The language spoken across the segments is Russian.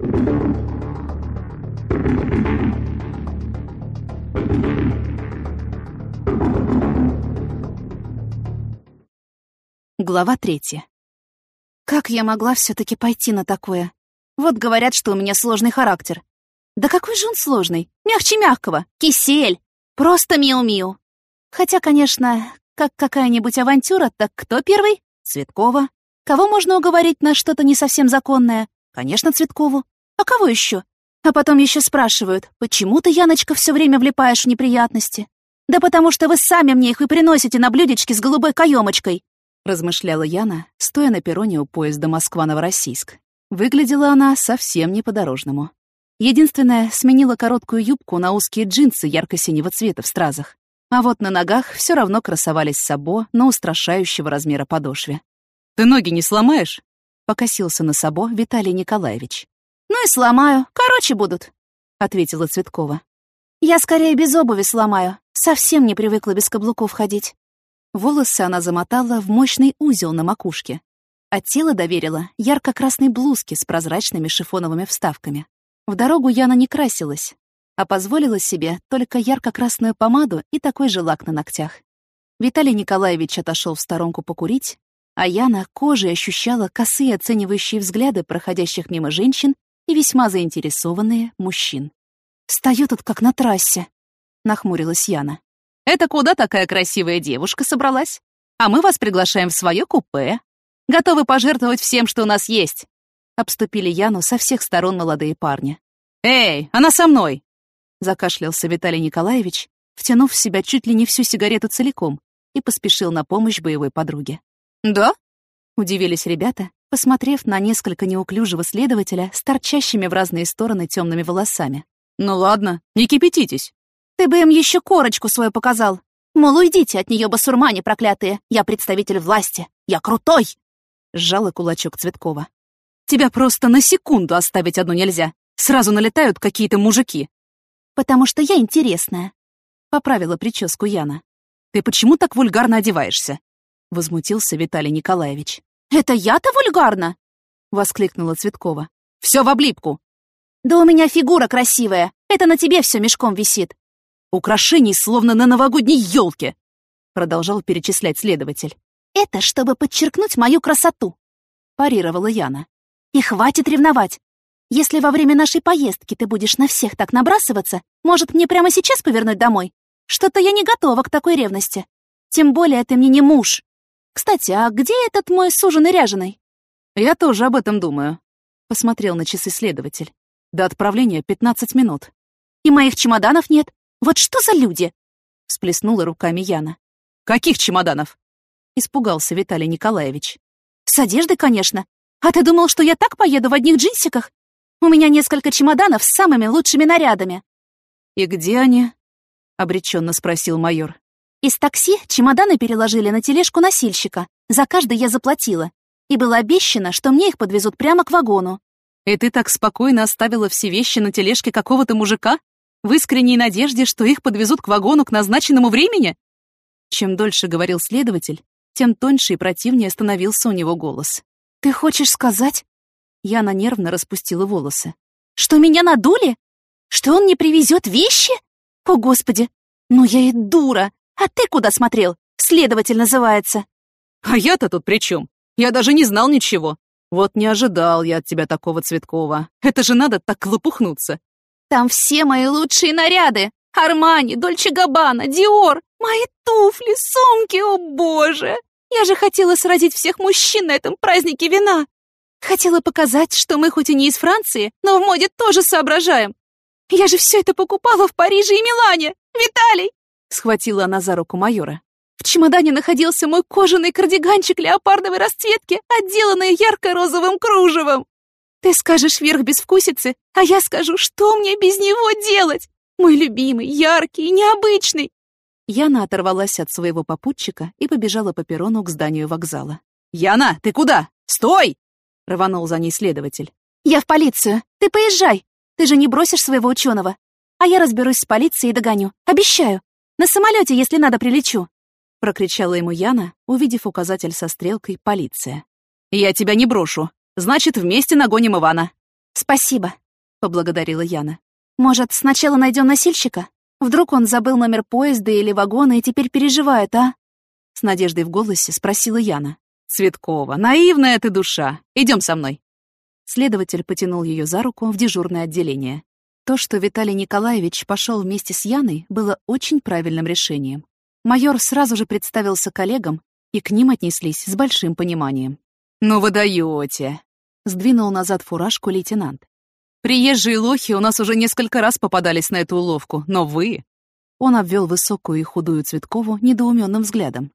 Глава третья. Как я могла все таки пойти на такое? Вот говорят, что у меня сложный характер. Да какой же он сложный? Мягче мягкого. Кисель. Просто миу-миу. Хотя, конечно, как какая-нибудь авантюра, так кто первый? Цветкова. Кого можно уговорить на что-то не совсем законное? Конечно, Цветкову. А кого еще? А потом еще спрашивают, почему ты, Яночка, все время влипаешь в неприятности? Да потому что вы сами мне их и приносите на блюдечке с голубой каемочкой. Размышляла Яна, стоя на перроне у поезда Москва-Новороссийск. Выглядела она совсем не по-дорожному. Единственное, сменила короткую юбку на узкие джинсы ярко-синего цвета в стразах. А вот на ногах все равно красовались сабо на устрашающего размера подошве. «Ты ноги не сломаешь?» — покосился на сабо Виталий Николаевич. «Ну и сломаю, короче будут», — ответила Цветкова. «Я скорее без обуви сломаю, совсем не привыкла без каблуков ходить». Волосы она замотала в мощный узел на макушке, а тело доверила ярко-красной блузке с прозрачными шифоновыми вставками. В дорогу Яна не красилась, а позволила себе только ярко-красную помаду и такой же лак на ногтях. Виталий Николаевич отошел в сторонку покурить, а Яна кожей ощущала косые оценивающие взгляды проходящих мимо женщин и весьма заинтересованные мужчин. «Стою тут как на трассе», — нахмурилась Яна. «Это куда такая красивая девушка собралась? А мы вас приглашаем в свое купе. Готовы пожертвовать всем, что у нас есть. Обступили Яну со всех сторон молодые парни. «Эй, она со мной!» Закашлялся Виталий Николаевич, втянув в себя чуть ли не всю сигарету целиком, и поспешил на помощь боевой подруге. «Да?» — удивились ребята, посмотрев на несколько неуклюжего следователя с торчащими в разные стороны темными волосами. «Ну ладно, не кипятитесь». «Ты бы им еще корочку свою показал. Мол, уйдите от нее, басурмане проклятые. Я представитель власти. Я крутой!» Сжала кулачок Цветкова. Тебя просто на секунду оставить одну нельзя. Сразу налетают какие-то мужики. Потому что я интересная. Поправила прическу Яна. Ты почему так вульгарно одеваешься? Возмутился Виталий Николаевич. Это я-то вульгарно? Воскликнула Цветкова. Все в облипку. Да у меня фигура красивая. Это на тебе все мешком висит. Украшений словно на новогодней елке. Продолжал перечислять следователь. Это чтобы подчеркнуть мою красоту. Парировала Яна. И хватит ревновать. Если во время нашей поездки ты будешь на всех так набрасываться, может, мне прямо сейчас повернуть домой? Что-то я не готова к такой ревности. Тем более ты мне не муж. Кстати, а где этот мой суженый ряженый? Я тоже об этом думаю. Посмотрел на часы следователь. До отправления 15 минут. И моих чемоданов нет. Вот что за люди? Всплеснула руками Яна. Каких чемоданов? Испугался Виталий Николаевич. С одеждой, конечно. «А ты думал, что я так поеду в одних джинсиках? У меня несколько чемоданов с самыми лучшими нарядами». «И где они?» — обреченно спросил майор. «Из такси чемоданы переложили на тележку носильщика. За каждый я заплатила. И было обещано, что мне их подвезут прямо к вагону». «И ты так спокойно оставила все вещи на тележке какого-то мужика? В искренней надежде, что их подвезут к вагону к назначенному времени?» Чем дольше говорил следователь, тем тоньше и противнее становился у него голос. «Ты хочешь сказать...» Яна нервно распустила волосы. «Что меня надули? Что он не привезет вещи? О, Господи! Ну я и дура! А ты куда смотрел? Следователь называется!» «А я-то тут при чем? Я даже не знал ничего. Вот не ожидал я от тебя такого Цветкова. Это же надо так лопухнуться!» «Там все мои лучшие наряды! Армани, Дольче Габбана, Диор, мои туфли, сумки, о боже!» Я же хотела сразить всех мужчин на этом празднике вина. Хотела показать, что мы хоть и не из Франции, но в моде тоже соображаем. Я же все это покупала в Париже и Милане. Виталий!» Схватила она за руку майора. В чемодане находился мой кожаный кардиганчик леопардовой расцветки, отделанный ярко-розовым кружевом. Ты скажешь вверх безвкусицы, а я скажу, что мне без него делать? Мой любимый, яркий, необычный. Яна оторвалась от своего попутчика и побежала по перрону к зданию вокзала. «Яна, ты куда? Стой!» — рванул за ней следователь. «Я в полицию. Ты поезжай. Ты же не бросишь своего ученого. А я разберусь с полицией и догоню. Обещаю. На самолете, если надо, прилечу!» — прокричала ему Яна, увидев указатель со стрелкой «Полиция». «Я тебя не брошу. Значит, вместе нагоним Ивана». «Спасибо», — поблагодарила Яна. «Может, сначала найдем носильщика? Вдруг он забыл номер поезда или вагона и теперь переживает, а?» С надеждой в голосе спросила Яна. «Цветкова, наивная ты душа. Идем со мной». Следователь потянул ее за руку в дежурное отделение. То, что Виталий Николаевич пошел вместе с Яной, было очень правильным решением. Майор сразу же представился коллегам, и к ним отнеслись с большим пониманием. «Ну вы даете!» — сдвинул назад фуражку лейтенант. «Приезжие лохи у нас уже несколько раз попадались на эту уловку, но вы...» Он обвел высокую и худую Цветкову недоуменным взглядом.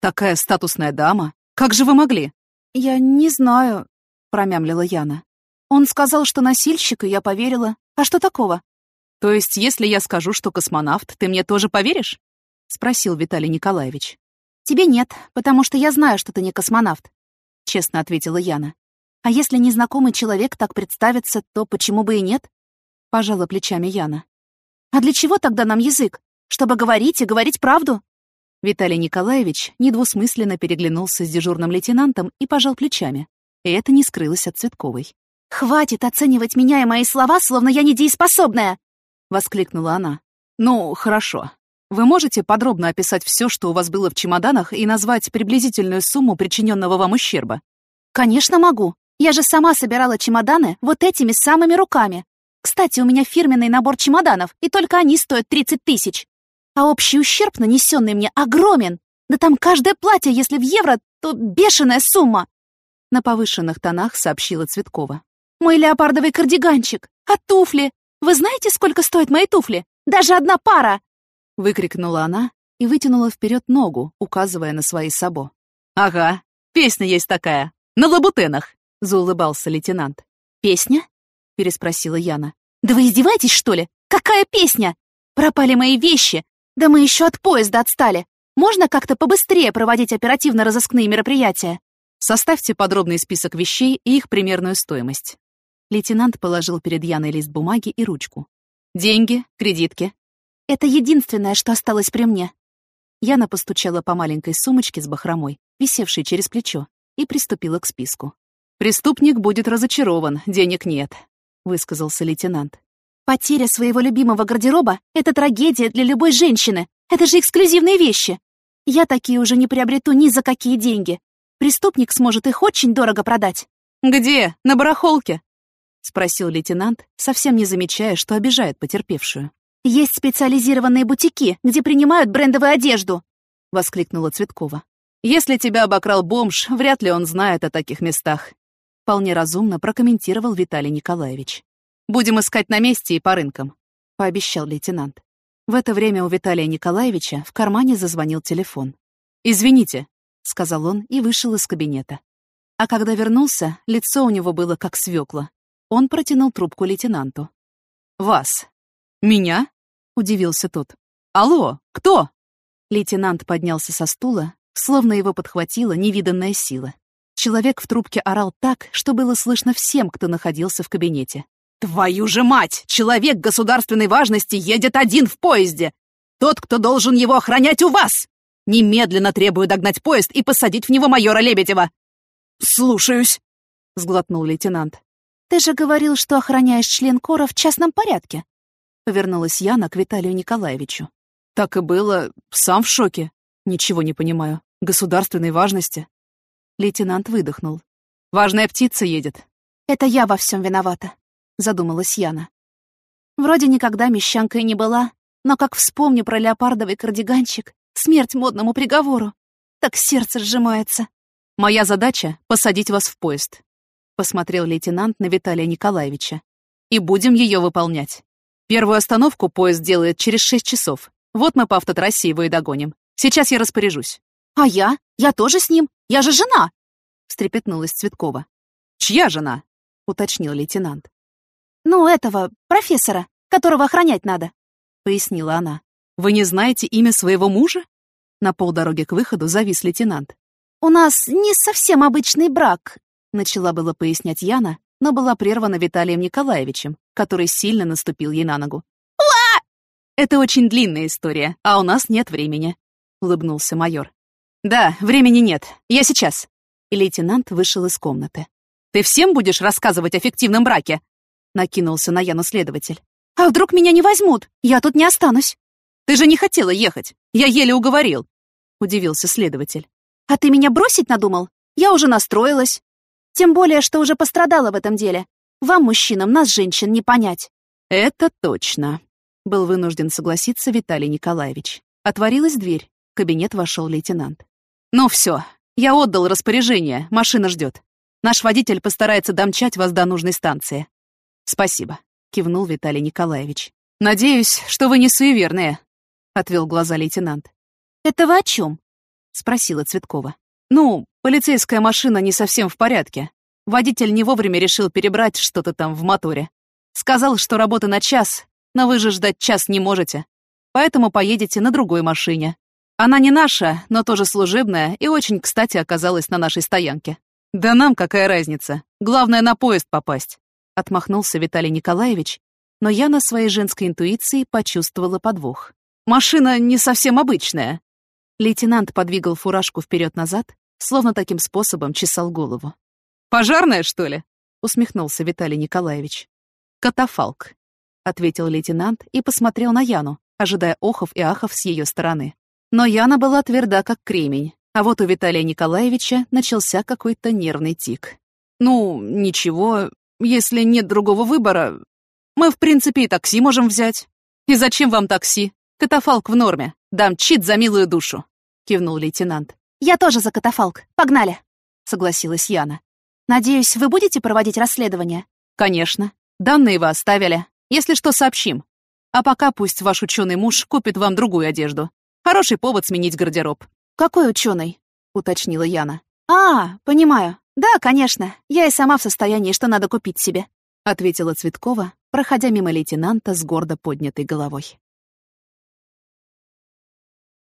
«Такая статусная дама! Как же вы могли?» «Я не знаю», — промямлила Яна. «Он сказал, что носильщик, и я поверила. А что такого?» «То есть, если я скажу, что космонавт, ты мне тоже поверишь?» — спросил Виталий Николаевич. «Тебе нет, потому что я знаю, что ты не космонавт», — честно ответила Яна. «А если незнакомый человек так представится, то почему бы и нет?» — пожала плечами Яна. «А для чего тогда нам язык? Чтобы говорить и говорить правду?» Виталий Николаевич недвусмысленно переглянулся с дежурным лейтенантом и пожал плечами. И это не скрылось от Цветковой. «Хватит оценивать меня и мои слова, словно я недееспособная!» — воскликнула она. «Ну, хорошо. Вы можете подробно описать все, что у вас было в чемоданах, и назвать приблизительную сумму причиненного вам ущерба?» «Конечно могу. Я же сама собирала чемоданы вот этими самыми руками. Кстати, у меня фирменный набор чемоданов, и только они стоят 30 тысяч. А общий ущерб, нанесенный мне, огромен. Да там каждое платье, если в евро, то бешеная сумма!» На повышенных тонах сообщила Цветкова. «Мой леопардовый кардиганчик! А туфли? Вы знаете, сколько стоят мои туфли? Даже одна пара!» Выкрикнула она и вытянула вперед ногу, указывая на свои сабо. «Ага, песня есть такая. На лабутенах!» — заулыбался лейтенант. «Песня?» — переспросила Яна. «Да вы издеваетесь, что ли? Какая песня? Пропали мои вещи, да мы еще от поезда отстали. Можно как-то побыстрее проводить оперативно-розыскные мероприятия? Составьте подробный список вещей и их примерную стоимость. Лейтенант положил перед Яной лист бумаги и ручку. Деньги, кредитки. Это единственное, что осталось при мне. Яна постучала по маленькой сумочке с бахромой, висевшей через плечо, и приступила к списку. «Преступник будет разочарован, денег нет», — высказался лейтенант. Потеря своего любимого гардероба — это трагедия для любой женщины. Это же эксклюзивные вещи. Я такие уже не приобрету ни за какие деньги. Преступник сможет их очень дорого продать. «Где? На барахолке?» — спросил лейтенант, совсем не замечая, что обижает потерпевшую. «Есть специализированные бутики, где принимают брендовую одежду!» — воскликнула Цветкова. «Если тебя обокрал бомж, вряд ли он знает о таких местах», — вполне разумно прокомментировал Виталий Николаевич. Будем искать на месте и по рынкам», — пообещал лейтенант. В это время у Виталия Николаевича в кармане зазвонил телефон. «Извините», — сказал он и вышел из кабинета. А когда вернулся, лицо у него было как свекла. Он протянул трубку лейтенанту. «Вас». «Меня?» — удивился тот. «Алло, кто?» Лейтенант поднялся со стула, словно его подхватила невиданная сила. Человек в трубке орал так, что было слышно всем, кто находился в кабинете. «Твою же мать! Человек государственной важности едет один в поезде! Тот, кто должен его охранять у вас! Немедленно требую догнать поезд и посадить в него майора Лебедева!» «Слушаюсь!» — сглотнул лейтенант. «Ты же говорил, что охраняешь член кора в частном порядке!» Повернулась Яна к Виталию Николаевичу. «Так и было. Сам в шоке. Ничего не понимаю. Государственной важности». Лейтенант выдохнул. «Важная птица едет». «Это я во всем виновата задумалась Яна. Вроде никогда мещанкой не была, но как вспомню про леопардовый кардиганчик, смерть модному приговору, так сердце сжимается. «Моя задача — посадить вас в поезд», — посмотрел лейтенант на Виталия Николаевича. «И будем ее выполнять. Первую остановку поезд делает через шесть часов. Вот мы по автотрассе его и догоним. Сейчас я распоряжусь». «А я? Я тоже с ним? Я же жена!» — встрепетнулась Цветкова. «Чья жена?» — уточнил лейтенант. «Ну, этого, профессора, которого охранять надо», — пояснила она. «Вы не знаете имя своего мужа?» На полдороге к выходу завис лейтенант. «У нас не совсем обычный брак», — начала было пояснять Яна, но была прервана Виталием Николаевичем, который сильно наступил ей на ногу. «Уа!» «Это очень длинная история, а у нас нет времени», — улыбнулся майор. «Да, времени нет. Я сейчас». И лейтенант вышел из комнаты. «Ты всем будешь рассказывать о фиктивном браке?» накинулся на Яну следователь. «А вдруг меня не возьмут? Я тут не останусь». «Ты же не хотела ехать. Я еле уговорил», — удивился следователь. «А ты меня бросить надумал? Я уже настроилась. Тем более, что уже пострадала в этом деле. Вам, мужчинам, нас, женщин, не понять». «Это точно», — был вынужден согласиться Виталий Николаевич. Отворилась дверь. В кабинет вошел лейтенант. «Ну все, я отдал распоряжение, машина ждет. Наш водитель постарается домчать вас до нужной станции». «Спасибо», — кивнул Виталий Николаевич. «Надеюсь, что вы не суеверные», — отвел глаза лейтенант. «Это вы о чем? спросила Цветкова. «Ну, полицейская машина не совсем в порядке. Водитель не вовремя решил перебрать что-то там в моторе. Сказал, что работа на час, но вы же ждать час не можете. Поэтому поедете на другой машине. Она не наша, но тоже служебная и очень кстати оказалась на нашей стоянке. Да нам какая разница? Главное, на поезд попасть. Отмахнулся Виталий Николаевич, но я на своей женской интуиции почувствовала подвох. Машина не совсем обычная. Лейтенант подвигал фуражку вперед-назад, словно таким способом чесал голову. «Пожарная, что ли?» — усмехнулся Виталий Николаевич. «Катафалк», — ответил лейтенант и посмотрел на Яну, ожидая охов и ахов с ее стороны. Но Яна была тверда, как кремень, а вот у Виталия Николаевича начался какой-то нервный тик. «Ну, ничего, если нет другого выбора, мы, в принципе, и такси можем взять. И зачем вам такси? Катафалк в норме. Дам чит за милую душу», — кивнул лейтенант. «Я тоже за катафалк. Погнали!» — согласилась Яна. «Надеюсь, вы будете проводить расследование?» «Конечно. Данные вы оставили. Если что, сообщим. А пока пусть ваш ученый муж купит вам другую одежду. Хороший повод сменить гардероб». «Какой ученый? уточнила Яна. «А, понимаю. Да, конечно. Я и сама в состоянии, что надо купить себе», — ответила Цветкова, проходя мимо лейтенанта с гордо поднятой головой.